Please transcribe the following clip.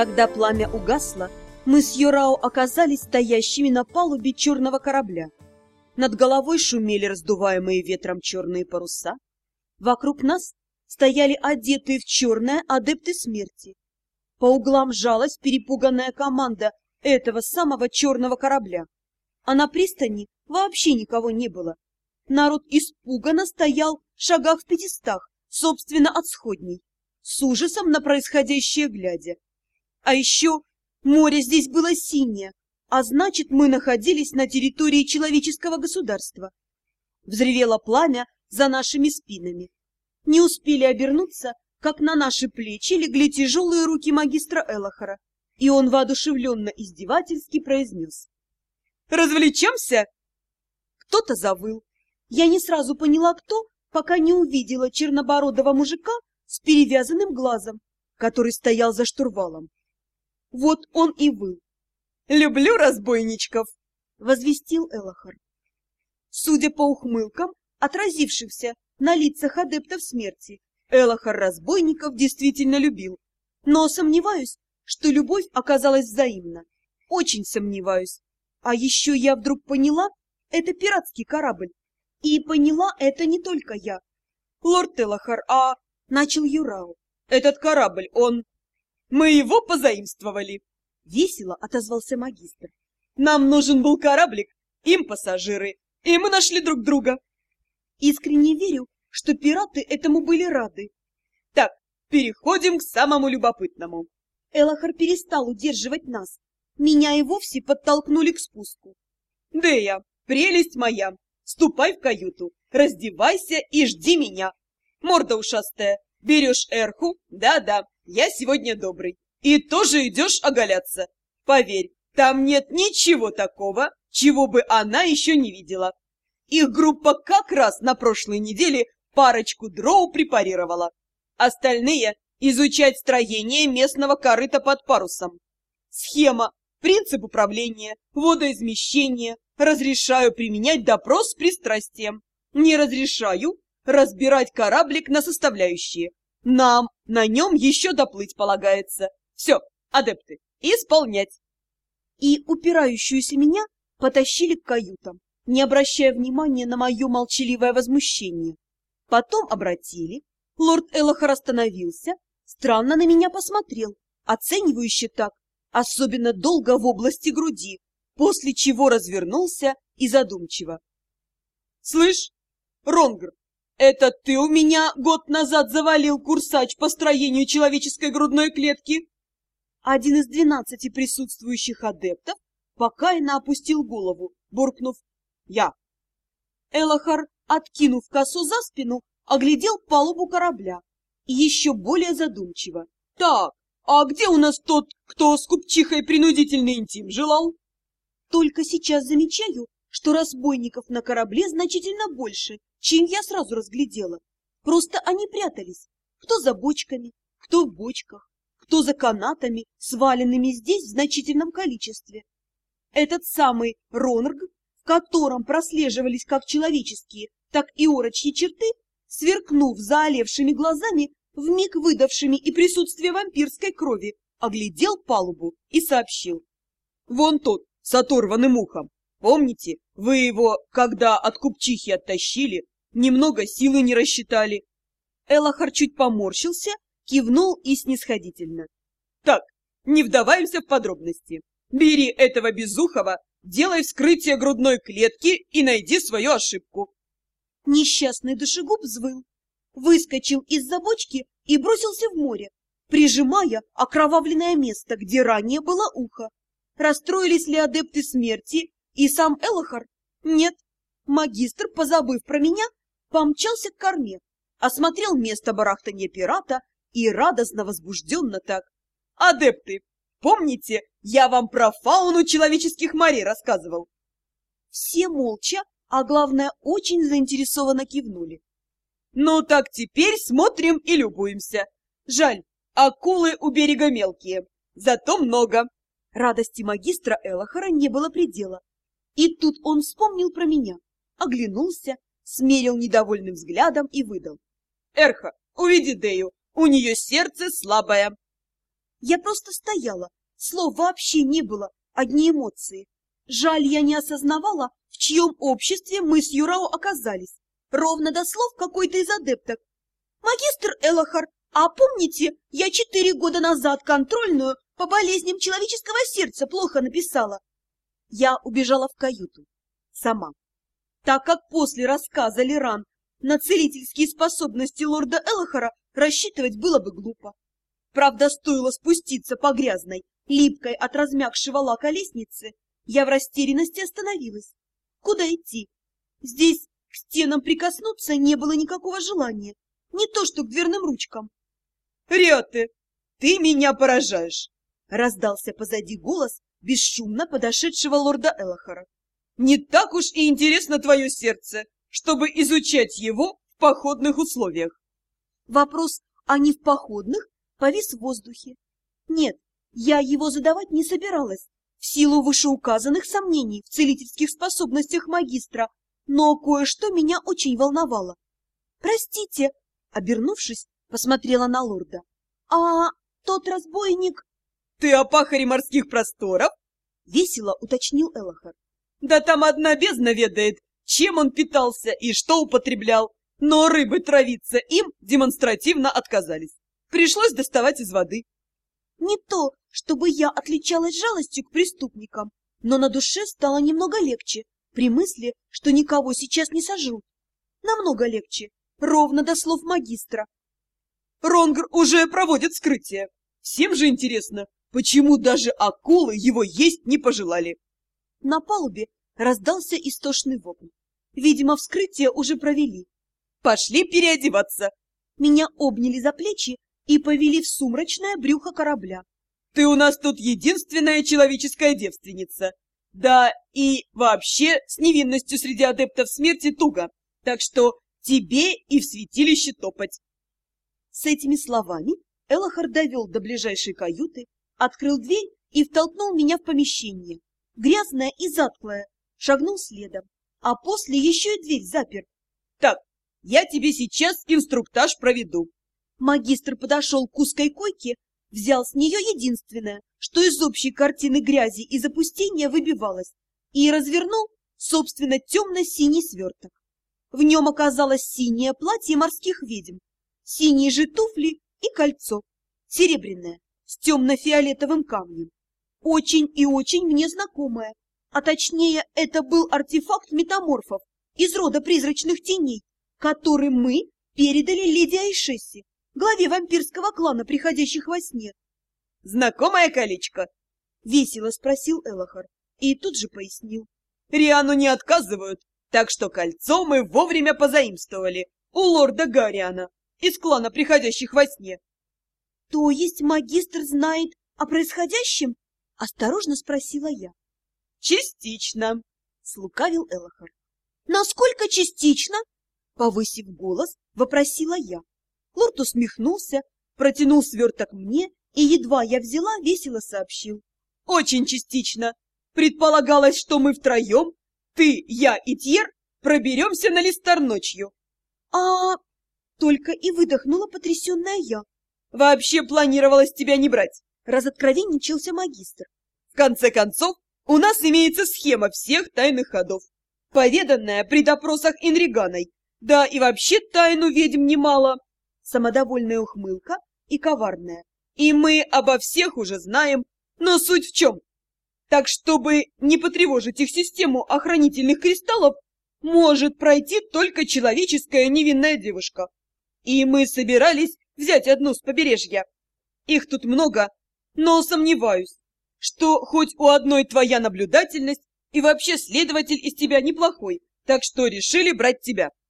Когда пламя угасло, мы с Йорао оказались стоящими на палубе черного корабля. Над головой шумели раздуваемые ветром черные паруса. Вокруг нас стояли одетые в черное адепты смерти. По углам жалась перепуганная команда этого самого черного корабля. А на пристани вообще никого не было. Народ испуганно стоял в шагах в пятистах, собственно, от сходней, с ужасом на происходящее глядя. А еще море здесь было синее, а значит, мы находились на территории человеческого государства. Взревело пламя за нашими спинами. Не успели обернуться, как на наши плечи легли тяжелые руки магистра Элохора, и он воодушевленно-издевательски произнес. «Развлечемся?» Кто-то завыл. Я не сразу поняла, кто, пока не увидела чернобородого мужика с перевязанным глазом, который стоял за штурвалом. Вот он и выл. «Люблю разбойничков!» — возвестил Элохар. Судя по ухмылкам, отразившихся на лицах адептов смерти, Элохар разбойников действительно любил. Но сомневаюсь, что любовь оказалась взаимна. Очень сомневаюсь. А еще я вдруг поняла, это пиратский корабль. И поняла это не только я. Лорд Элохар, а... Начал Юрау. Этот корабль, он... Мы его позаимствовали. Весело отозвался магистр. Нам нужен был кораблик, им пассажиры, и мы нашли друг друга. Искренне верю, что пираты этому были рады. Так, переходим к самому любопытному. Элахар перестал удерживать нас. Меня и вовсе подтолкнули к спуску. Дея, прелесть моя, ступай в каюту, раздевайся и жди меня. Морда ушастая, берешь эрху, да-да, я сегодня добрый. И тоже идешь оголяться. Поверь, там нет ничего такого, чего бы она еще не видела. Их группа как раз на прошлой неделе парочку дроу препарировала. Остальные – изучать строение местного корыта под парусом. Схема, принцип управления, водоизмещение. Разрешаю применять допрос с пристрастием. Не разрешаю разбирать кораблик на составляющие. Нам на нем еще доплыть полагается. Все, адепты, исполнять!» И упирающуюся меня потащили к каютам, не обращая внимания на мое молчаливое возмущение. Потом обратили, лорд Элохар остановился, странно на меня посмотрел, оценивающе так, особенно долго в области груди, после чего развернулся и задумчиво. «Слышь, Ронгр, это ты у меня год назад завалил курсач по строению человеческой грудной клетки?» Один из двенадцати присутствующих адептов покаянно опустил голову, буркнув «Я». Элохар, откинув косу за спину, оглядел палубу корабля и еще более задумчиво. «Так, а где у нас тот, кто с купчихой принудительный интим желал?» «Только сейчас замечаю, что разбойников на корабле значительно больше, чем я сразу разглядела. Просто они прятались, кто за бочками, кто в бочках кто за канатами, сваленными здесь в значительном количестве. Этот самый Ронрг, в котором прослеживались как человеческие, так и орочьи черты, сверкнув заолевшими глазами, вмиг выдавшими и присутствие вампирской крови, оглядел палубу и сообщил. «Вон тот, с оторванным ухом. Помните, вы его, когда от купчихи оттащили, немного силы не рассчитали?» Элахар чуть поморщился кивнул и снисходительно. Так, не вдаваемся в подробности. Бери этого безухого, делай вскрытие грудной клетки и найди свою ошибку. Несчастный душегуб взвыл, выскочил из-за бочки и бросился в море, прижимая окровавленное место, где ранее было ухо. Расстроились ли адепты смерти и сам Элохар? Нет. Магистр, позабыв про меня, помчался к корме, осмотрел место барахтания пирата и радостно возбужденно так. «Адепты, помните, я вам про фауну человеческих морей рассказывал?» Все молча, а главное, очень заинтересованно кивнули. «Ну так теперь смотрим и любуемся. Жаль, акулы у берега мелкие, зато много». Радости магистра Элохора не было предела. И тут он вспомнил про меня, оглянулся, смерил недовольным взглядом и выдал. «Эрха, уведи Дею, у нее сердце слабое. Я просто стояла, слов вообще не было, одни эмоции. Жаль, я не осознавала, в чьем обществе мы с Юрао оказались. Ровно до слов какой-то из адепток. «Магистр Элохар, а помните, я четыре года назад контрольную по болезням человеческого сердца плохо написала?» Я убежала в каюту. Сама. Так как после рассказа Леран на целительские способности лорда Элохара рассчитывать было бы глупо. Правда, стоило спуститься по грязной, липкой от размягшего лака лестнице, я в растерянности остановилась. Куда идти? Здесь к стенам прикоснуться не было никакого желания, не то что к дверным ручкам. — Риоте, ты меня поражаешь! — раздался позади голос бесшумно подошедшего лорда Элохара. — Не так уж и интересно твое сердце, чтобы изучать его в походных условиях. Вопрос, а не в походных, повис в воздухе. Нет, я его задавать не собиралась, в силу вышеуказанных сомнений в целительских способностях магистра, но кое-что меня очень волновало. «Простите», — обернувшись, посмотрела на лорда. «А тот разбойник...» «Ты о пахаре морских просторов?» — весело уточнил Элохар. «Да там одна бездна ведает, чем он питался и что употреблял, но рыбы травиться им демонстративно отказались. Пришлось доставать из воды. Не то, чтобы я отличалась жалостью к преступникам, но на душе стало немного легче при мысли, что никого сейчас не сожрут. Намного легче, ровно до слов магистра. Ронгр уже проводит скрытие. Всем же интересно, почему даже акулы его есть не пожелали. На палубе раздался истошный вопль. Видимо, вскрытие уже провели. Пошли переодеваться. Меня обняли за плечи и повели в сумрачное брюхо корабля. Ты у нас тут единственная человеческая девственница. Да и вообще с невинностью среди адептов смерти туго, так что тебе и в святилище топать. С этими словами Элохар довел до ближайшей каюты, открыл дверь и втолкнул меня в помещение. Грязное и затклое, шагнул следом, а после еще и дверь запер. Так, я тебе сейчас инструктаж проведу. Магистр подошел к узкой койке, взял с нее единственное, что из общей картины грязи и запустения выбивалось, и развернул, собственно, темно-синий сверток. В нем оказалось синее платье морских ведьм, синие же туфли и кольцо, серебряное, с темно-фиолетовым камнем. Очень и очень мне знакомое, а точнее, это был артефакт метаморфов из рода призрачных теней, который мы передали леди Айшессе главе вампирского клана, приходящих во сне. — Знакомое колечко? — весело спросил Элохар и тут же пояснил. — Риану не отказывают, так что кольцо мы вовремя позаимствовали у лорда Гарриана из клана, приходящих во сне. — То есть магистр знает о происходящем? — осторожно спросила я. — Частично, — слукавил Элохар. — Насколько частично? — повысив голос, вопросила я. Лорд усмехнулся, протянул сверток мне и, едва я взяла, весело сообщил. «Очень частично. Предполагалось, что мы втроем, ты, я и Тьер, проберемся на Листар ночью». «А...» — только и выдохнула потрясенная я. «Вообще планировалось тебя не брать», — разоткровенничался магистр. «В конце концов, у нас имеется схема всех тайных ходов, поведанная при допросах Инриганой. Да и вообще тайну ведьм немало самодовольная ухмылка и коварная. И мы обо всех уже знаем, но суть в чем? Так, чтобы не потревожить их систему охранительных кристаллов, может пройти только человеческая невинная девушка. И мы собирались взять одну с побережья. Их тут много, но сомневаюсь, что хоть у одной твоя наблюдательность и вообще следователь из тебя неплохой, так что решили брать тебя.